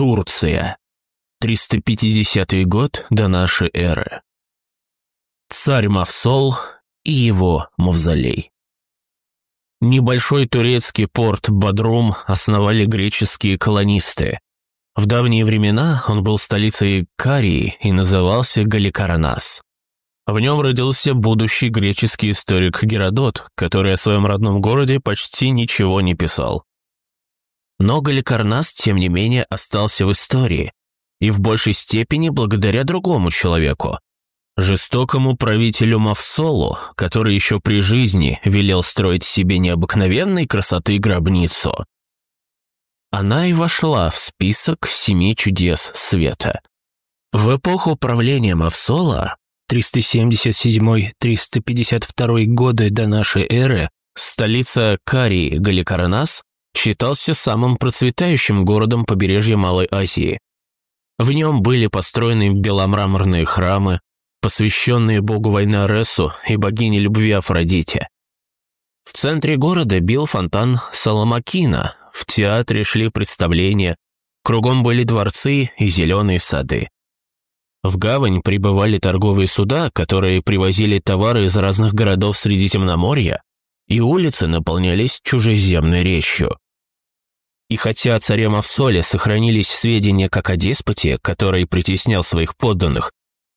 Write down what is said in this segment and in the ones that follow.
Турция. 350 год до нашей эры. Царь Мавсол и его мавзолей. Небольшой турецкий порт Бадрум основали греческие колонисты. В давние времена он был столицей Карии и назывался Галикаранас. В нем родился будущий греческий историк Геродот, который о своем родном городе почти ничего не писал. Но Галикарнас, тем не менее, остался в истории, и в большей степени благодаря другому человеку, жестокому правителю Мавсолу, который еще при жизни велел строить себе необыкновенной красоты гробницу. Она и вошла в список семи чудес света. В эпоху правления Мавсола 377-352 годы до нашей эры столица Карии Галикаранас считался самым процветающим городом побережья Малой Азии. В нем были построены беломраморные храмы, посвященные богу войны Аресу и богине любви Афродите. В центре города бил фонтан Саламакина, в театре шли представления, кругом были дворцы и зеленые сады. В гавань прибывали торговые суда, которые привозили товары из разных городов Средиземноморья, и улицы наполнялись чужеземной речью. И хотя о царе Мавсоле сохранились сведения как о деспоте, который притеснял своих подданных,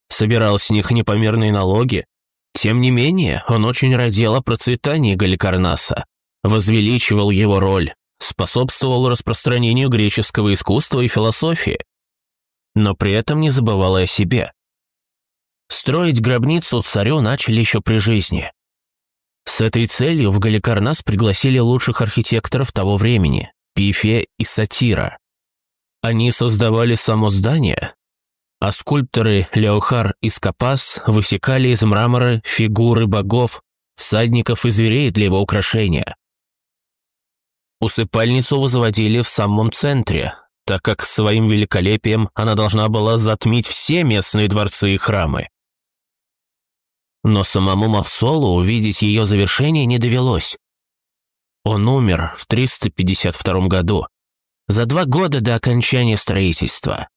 собирал с них непомерные налоги, тем не менее он очень родил о процветании Галикарнаса, возвеличивал его роль, способствовал распространению греческого искусства и философии, но при этом не забывал и о себе. Строить гробницу царю начали еще при жизни. С этой целью в Галикарнас пригласили лучших архитекторов того времени – Пифия и Сатира. Они создавали само здание, а скульпторы Леохар и Скопас высекали из мрамора фигуры богов, всадников и зверей для его украшения. Усыпальницу возводили в самом центре, так как своим великолепием она должна была затмить все местные дворцы и храмы. Но самому Мавсолу увидеть ее завершение не довелось. Он умер в 352 году, за два года до окончания строительства.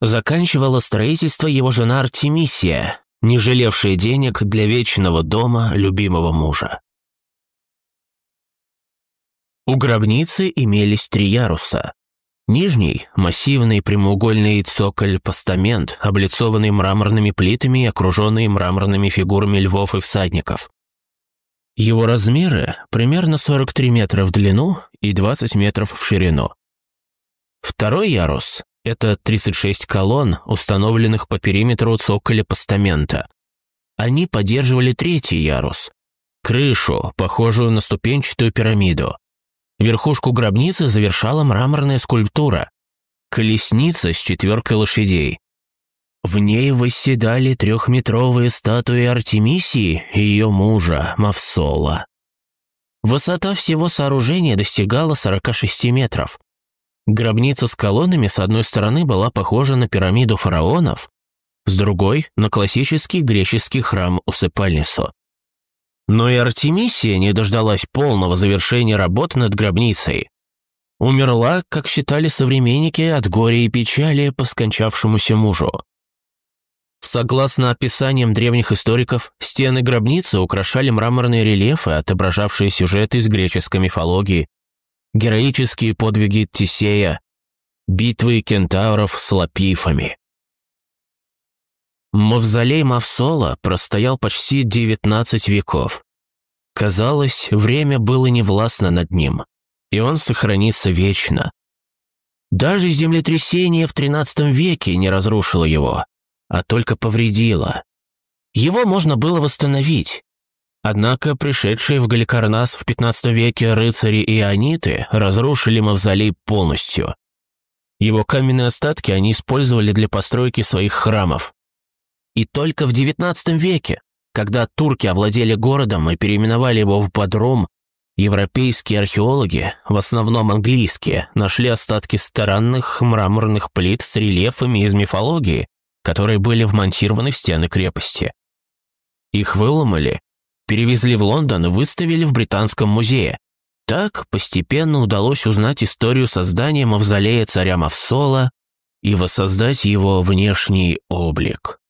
Заканчивала строительство его жена Артемисия, не жалевшая денег для вечного дома любимого мужа. У гробницы имелись три яруса. Нижний – массивный прямоугольный цоколь-постамент, облицованный мраморными плитами и окруженный мраморными фигурами львов и всадников. Его размеры – примерно 43 метра в длину и 20 метров в ширину. Второй ярус – это 36 колонн, установленных по периметру цоколя постамента. Они поддерживали третий ярус – крышу, похожую на ступенчатую пирамиду. Верхушку гробницы завершала мраморная скульптура – колесница с четверкой лошадей. В ней восседали трехметровые статуи Артемисии и ее мужа Мавсола. Высота всего сооружения достигала 46 метров. Гробница с колоннами с одной стороны была похожа на пирамиду фараонов, с другой – на классический греческий храм-усыпальницу. Но и Артемисия не дождалась полного завершения работ над гробницей. Умерла, как считали современники, от горя и печали по скончавшемуся мужу. Согласно описаниям древних историков, стены гробницы украшали мраморные рельефы, отображавшие сюжеты из греческой мифологии, героические подвиги Тисея, битвы кентавров с лапифами. Мавзолей Мавсола простоял почти 19 веков. Казалось, время было невластно над ним, и он сохранится вечно. Даже землетрясение в XIII веке не разрушило его, а только повредило. Его можно было восстановить. Однако пришедшие в Галикарнас в XV веке рыцари и аниты разрушили мавзолей полностью. Его каменные остатки они использовали для постройки своих храмов. И только в XIX веке, когда турки овладели городом и переименовали его в Бодрум, европейские археологи, в основном английские, нашли остатки странных мраморных плит с рельефами из мифологии, которые были вмонтированы в стены крепости. Их выломали, перевезли в Лондон и выставили в Британском музее. Так постепенно удалось узнать историю создания мавзолея царя Мавсола и воссоздать его внешний облик.